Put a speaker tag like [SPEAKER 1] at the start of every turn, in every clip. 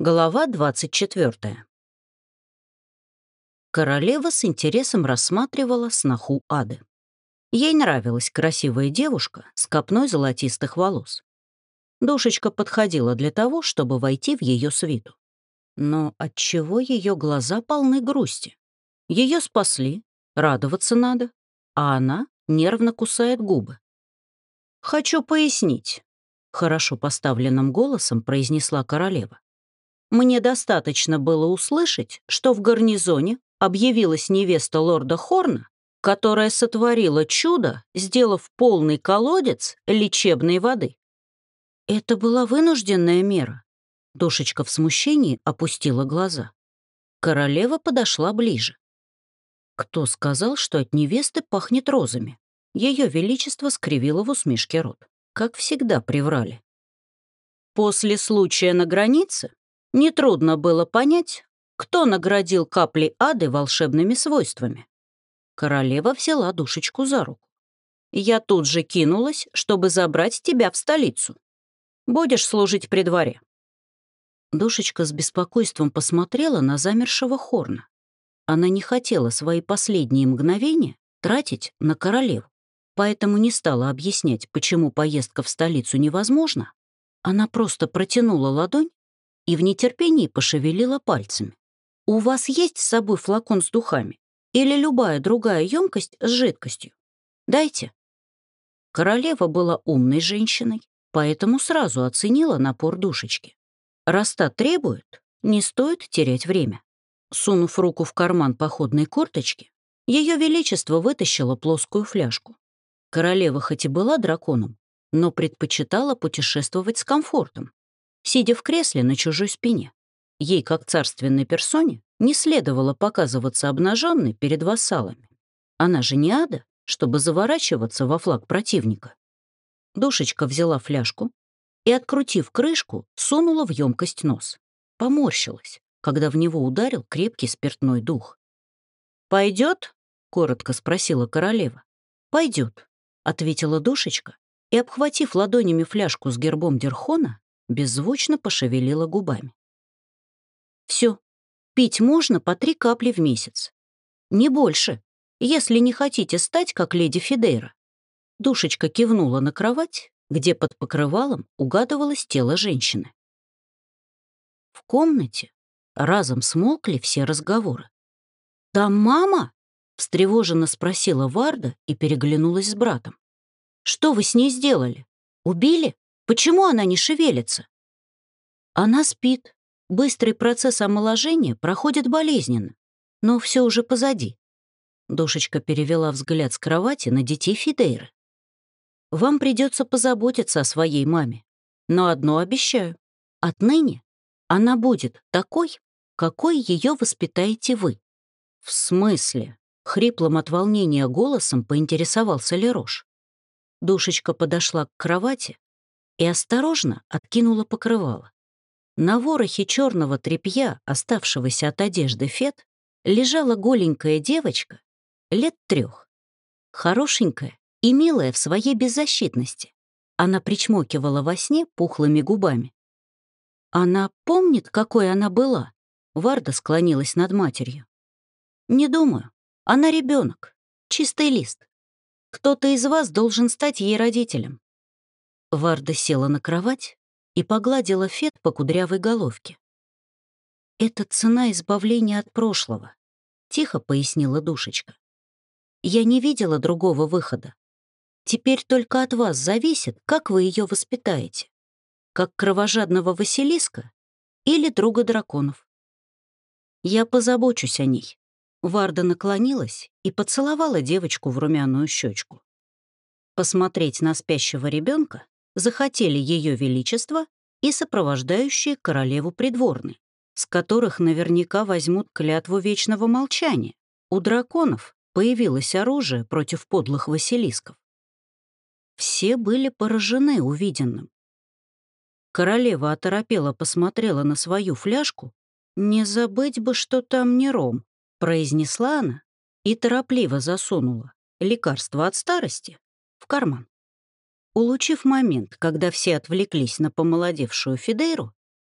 [SPEAKER 1] Глава 24. Королева с интересом рассматривала сноху Ады. Ей нравилась красивая девушка с копной золотистых волос. Душечка подходила для того, чтобы войти в ее свиту. Но отчего ее глаза полны грусти? Ее спасли, радоваться надо, а она нервно кусает губы. «Хочу пояснить», — хорошо поставленным голосом произнесла королева. Мне достаточно было услышать, что в гарнизоне объявилась невеста лорда Хорна, которая сотворила чудо, сделав полный колодец лечебной воды. Это была вынужденная мера. Душечка в смущении опустила глаза. Королева подошла ближе. Кто сказал, что от невесты пахнет розами? Ее величество скривило в усмешке рот. Как всегда приврали. После случая на границе Нетрудно было понять, кто наградил капли ады волшебными свойствами. Королева взяла душечку за руку. Я тут же кинулась, чтобы забрать тебя в столицу. Будешь служить при дворе. Душечка с беспокойством посмотрела на замершего Хорна. Она не хотела свои последние мгновения тратить на королеву, поэтому не стала объяснять, почему поездка в столицу невозможна. Она просто протянула ладонь и в нетерпении пошевелила пальцами. «У вас есть с собой флакон с духами? Или любая другая емкость с жидкостью? Дайте». Королева была умной женщиной, поэтому сразу оценила напор душечки. Раз требует, не стоит терять время. Сунув руку в карман походной курточки, Ее Величество вытащило плоскую фляжку. Королева хоть и была драконом, но предпочитала путешествовать с комфортом сидя в кресле на чужой спине. Ей, как царственной персоне, не следовало показываться обнаженной перед вассалами. Она же не ада, чтобы заворачиваться во флаг противника. Душечка взяла фляжку и, открутив крышку, сунула в емкость нос. Поморщилась, когда в него ударил крепкий спиртной дух. «Пойдет?» — коротко спросила королева. «Пойдет», — ответила душечка и, обхватив ладонями фляжку с гербом Дерхона, беззвучно пошевелила губами. Все, пить можно по три капли в месяц. Не больше, если не хотите стать, как леди Фидейра. Душечка кивнула на кровать, где под покрывалом угадывалось тело женщины. В комнате разом смолкли все разговоры. «Там мама?» — встревоженно спросила Варда и переглянулась с братом. «Что вы с ней сделали? Убили?» Почему она не шевелится? Она спит. Быстрый процесс омоложения проходит болезненно. Но все уже позади. Душечка перевела взгляд с кровати на детей Фидейры. Вам придется позаботиться о своей маме. Но одно обещаю. Отныне она будет такой, какой ее воспитаете вы. В смысле? Хриплым от волнения голосом поинтересовался Лерош. Душечка подошла к кровати, и осторожно откинула покрывало. На ворохе черного тряпья, оставшегося от одежды Фет, лежала голенькая девочка лет трех. Хорошенькая и милая в своей беззащитности. Она причмокивала во сне пухлыми губами. «Она помнит, какой она была?» Варда склонилась над матерью. «Не думаю. Она ребенок, чистый лист. Кто-то из вас должен стать ей родителем. Варда села на кровать и погладила Фет по кудрявой головке. «Это цена избавления от прошлого», — тихо пояснила душечка. «Я не видела другого выхода. Теперь только от вас зависит, как вы ее воспитаете. Как кровожадного Василиска или друга драконов. Я позабочусь о ней». Варда наклонилась и поцеловала девочку в румяную щечку. Посмотреть на спящего ребенка захотели Ее Величество и сопровождающие королеву придворные, с которых наверняка возьмут клятву вечного молчания. У драконов появилось оружие против подлых василисков. Все были поражены увиденным. Королева оторопела посмотрела на свою фляжку. «Не забыть бы, что там не ром», — произнесла она и торопливо засунула лекарство от старости в карман. Улучив момент, когда все отвлеклись на помолодевшую Фидейру,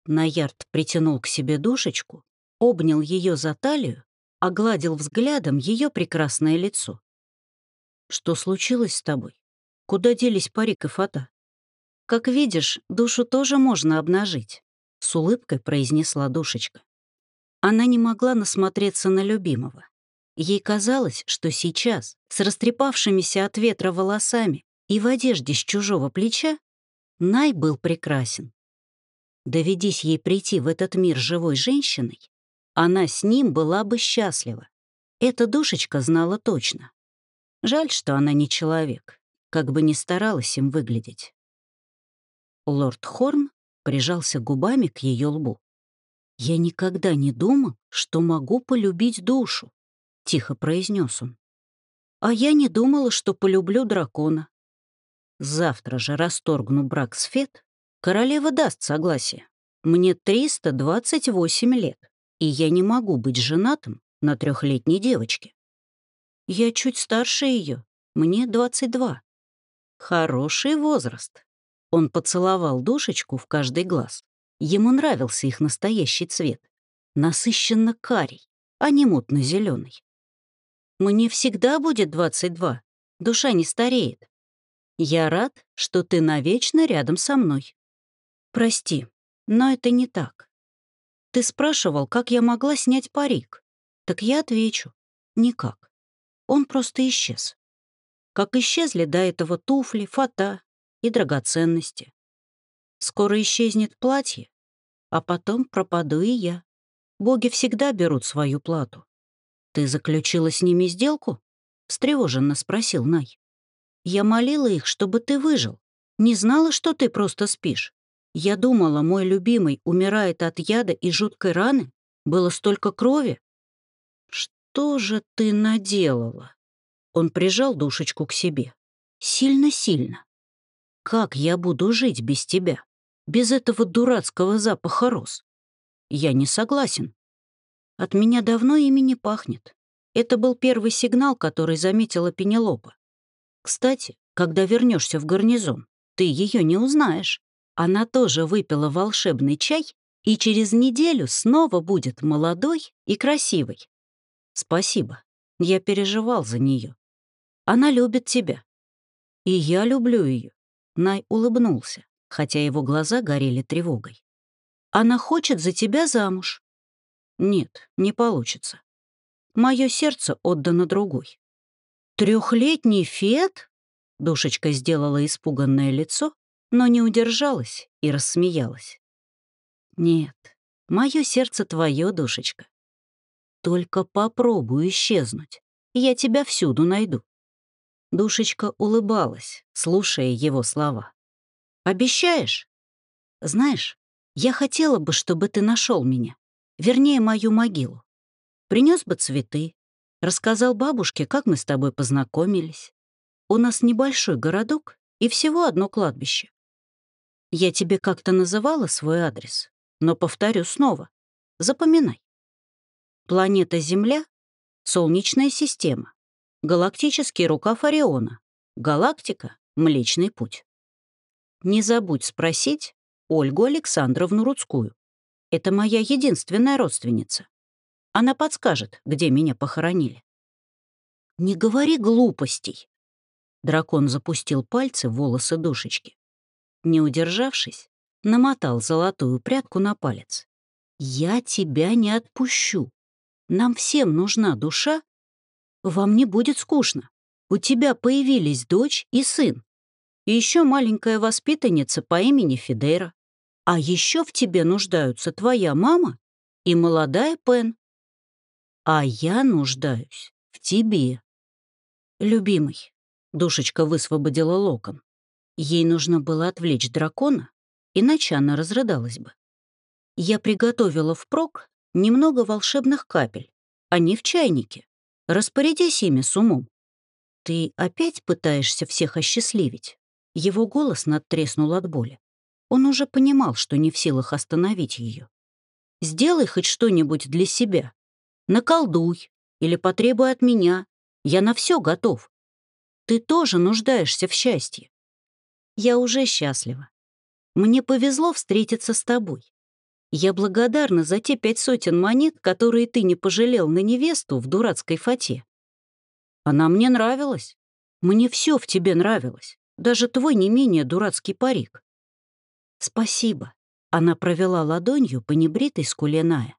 [SPEAKER 1] Наярд притянул к себе душечку, обнял ее за талию, огладил взглядом ее прекрасное лицо. «Что случилось с тобой? Куда делись парик и фата?» «Как видишь, душу тоже можно обнажить», — с улыбкой произнесла душечка. Она не могла насмотреться на любимого. Ей казалось, что сейчас, с растрепавшимися от ветра волосами и в одежде с чужого плеча, Най был прекрасен. Доведись ей прийти в этот мир живой женщиной, она с ним была бы счастлива. Эта душечка знала точно. Жаль, что она не человек, как бы ни старалась им выглядеть. Лорд Хорн прижался губами к ее лбу. «Я никогда не думал, что могу полюбить душу», — тихо произнес он. «А я не думала, что полюблю дракона. Завтра же расторгну брак с Фет, королева даст согласие. Мне 328 лет, и я не могу быть женатым на трехлетней девочке. Я чуть старше ее, мне 22. Хороший возраст. Он поцеловал душечку в каждый глаз. Ему нравился их настоящий цвет. Насыщенно карий, а не мутно-зеленый. Мне всегда будет 22. Душа не стареет. Я рад, что ты навечно рядом со мной. Прости, но это не так. Ты спрашивал, как я могла снять парик. Так я отвечу. Никак. Он просто исчез. Как исчезли до этого туфли, фата и драгоценности. Скоро исчезнет платье, а потом пропаду и я. Боги всегда берут свою плату. «Ты заключила с ними сделку?» — встревоженно спросил Най. Я молила их, чтобы ты выжил. Не знала, что ты просто спишь. Я думала, мой любимый умирает от яда и жуткой раны. Было столько крови. Что же ты наделала? Он прижал душечку к себе. Сильно-сильно. Как я буду жить без тебя? Без этого дурацкого запаха роз? Я не согласен. От меня давно ими не пахнет. Это был первый сигнал, который заметила Пенелопа. Кстати, когда вернешься в гарнизон, ты ее не узнаешь. Она тоже выпила волшебный чай и через неделю снова будет молодой и красивой. Спасибо. Я переживал за нее. Она любит тебя. И я люблю ее. Най улыбнулся, хотя его глаза горели тревогой. Она хочет за тебя замуж. Нет, не получится. Мое сердце отдано другой. Трехлетний Фет? Душечка сделала испуганное лицо, но не удержалась и рассмеялась. Нет, мое сердце твое, душечка. Только попробуй исчезнуть, я тебя всюду найду. Душечка улыбалась, слушая его слова. «Обещаешь?» «Знаешь, я хотела бы, чтобы ты нашел меня, вернее, мою могилу. Принес бы цветы, Рассказал бабушке, как мы с тобой познакомились. У нас небольшой городок и всего одно кладбище. Я тебе как-то называла свой адрес, но повторю снова. Запоминай. Планета Земля — Солнечная система, галактический рукав Ориона, галактика — Млечный путь. Не забудь спросить Ольгу Александровну Рудскую. Это моя единственная родственница. Она подскажет, где меня похоронили. «Не говори глупостей!» Дракон запустил пальцы в волосы душечки. Не удержавшись, намотал золотую прядку на палец. «Я тебя не отпущу. Нам всем нужна душа. Вам не будет скучно. У тебя появились дочь и сын. И еще маленькая воспитанница по имени Фидера. А еще в тебе нуждаются твоя мама и молодая Пен. А я нуждаюсь в тебе. Любимый, душечка высвободила локон. Ей нужно было отвлечь дракона, иначе она разрыдалась бы. Я приготовила впрок немного волшебных капель. Они в чайнике. Распорядись ими с умом. Ты опять пытаешься всех осчастливить? Его голос надтреснул от боли. Он уже понимал, что не в силах остановить ее. Сделай хоть что-нибудь для себя, Наколдуй или потребуй от меня. Я на все готов. Ты тоже нуждаешься в счастье. Я уже счастлива. Мне повезло встретиться с тобой. Я благодарна за те пять сотен монет, которые ты не пожалел на невесту в дурацкой фате. Она мне нравилась. Мне все в тебе нравилось. Даже твой не менее дурацкий парик. Спасибо. Она провела ладонью по небритой скуле Ная.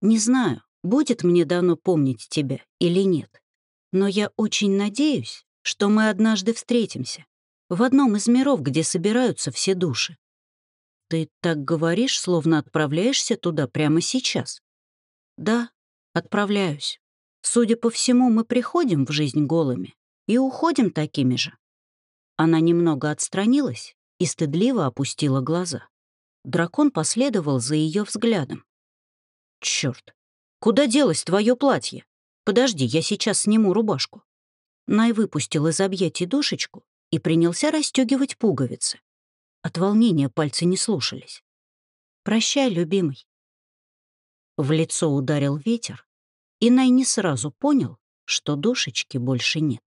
[SPEAKER 1] Не знаю, будет мне дано помнить тебя или нет, но я очень надеюсь, что мы однажды встретимся в одном из миров, где собираются все души. Ты так говоришь, словно отправляешься туда прямо сейчас. Да, отправляюсь. Судя по всему, мы приходим в жизнь голыми и уходим такими же. Она немного отстранилась и стыдливо опустила глаза. Дракон последовал за ее взглядом. Черт, куда делось твое платье? Подожди, я сейчас сниму рубашку. Най выпустил из объятий душечку и принялся расстегивать пуговицы. От волнения пальцы не слушались. «Прощай, любимый». В лицо ударил ветер, и Най не сразу понял, что душечки больше нет.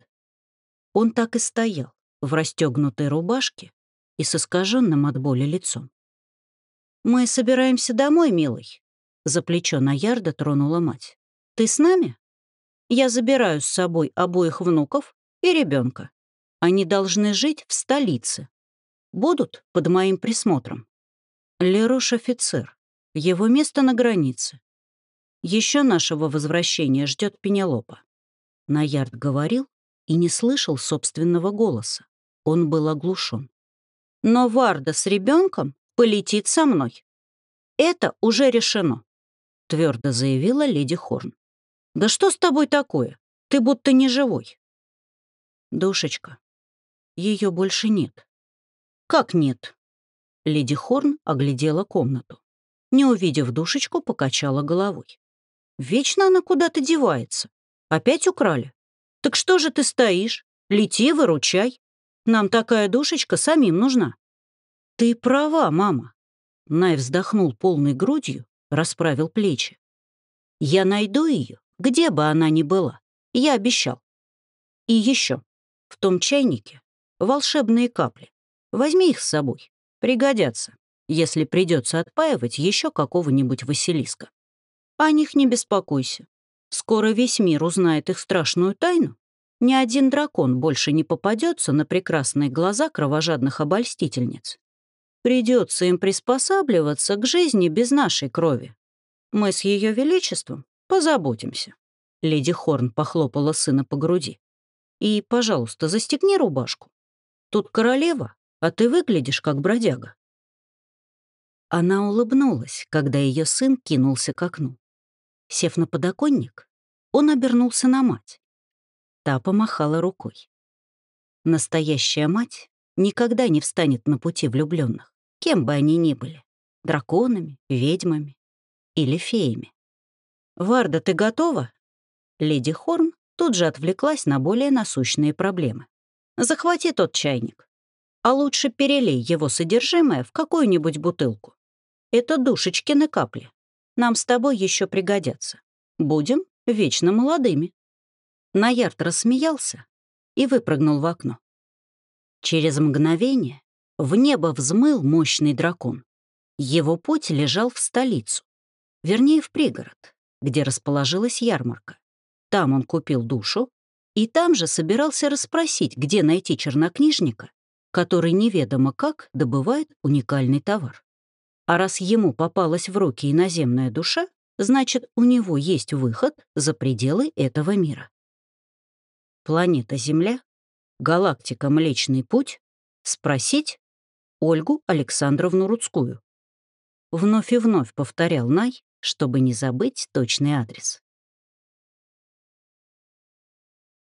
[SPEAKER 1] Он так и стоял в расстегнутой рубашке и с искаженным от боли лицом. «Мы собираемся домой, милый», — за плечо Наярда тронула мать. «Ты с нами? Я забираю с собой обоих внуков и ребенка. Они должны жить в столице, будут под моим присмотром. Лерош офицер. Его место на границе. Еще нашего возвращения ждет Пенелопа. Наярд говорил и не слышал собственного голоса. Он был оглушен. Но Варда с ребенком полетит со мной. Это уже решено, твердо заявила леди Хорн. Да что с тобой такое? Ты будто не живой. Душечка, ее больше нет. «Как нет?» Леди Хорн оглядела комнату. Не увидев душечку, покачала головой. «Вечно она куда-то девается. Опять украли? Так что же ты стоишь? Лети, выручай. Нам такая душечка самим нужна». «Ты права, мама». Най вздохнул полной грудью, расправил плечи. «Я найду ее, где бы она ни была. Я обещал. И еще, в том чайнике волшебные капли. Возьми их с собой. Пригодятся, если придется отпаивать еще какого-нибудь Василиска. О них не беспокойся. Скоро весь мир узнает их страшную тайну. Ни один дракон больше не попадется на прекрасные глаза кровожадных обольстительниц. Придется им приспосабливаться к жизни без нашей крови. Мы с ее величеством позаботимся. Леди Хорн похлопала сына по груди. И, пожалуйста, застегни рубашку. Тут королева, а ты выглядишь как бродяга». Она улыбнулась, когда ее сын кинулся к окну. Сев на подоконник, он обернулся на мать. Та помахала рукой. Настоящая мать никогда не встанет на пути влюбленных, кем бы они ни были — драконами, ведьмами или феями. «Варда, ты готова?» Леди Хорн тут же отвлеклась на более насущные проблемы. «Захвати тот чайник а лучше перелей его содержимое в какую-нибудь бутылку. Это душечкины капли. Нам с тобой еще пригодятся. Будем вечно молодыми». Наярд рассмеялся и выпрыгнул в окно. Через мгновение в небо взмыл мощный дракон. Его путь лежал в столицу, вернее, в пригород, где расположилась ярмарка. Там он купил душу, и там же собирался расспросить, где найти чернокнижника который неведомо как добывает уникальный товар. А раз ему попалась в руки иноземная душа, значит, у него есть выход за пределы этого мира. Планета Земля, галактика Млечный Путь, спросить Ольгу Александровну Рудскую. Вновь и вновь повторял Най, чтобы не забыть точный адрес.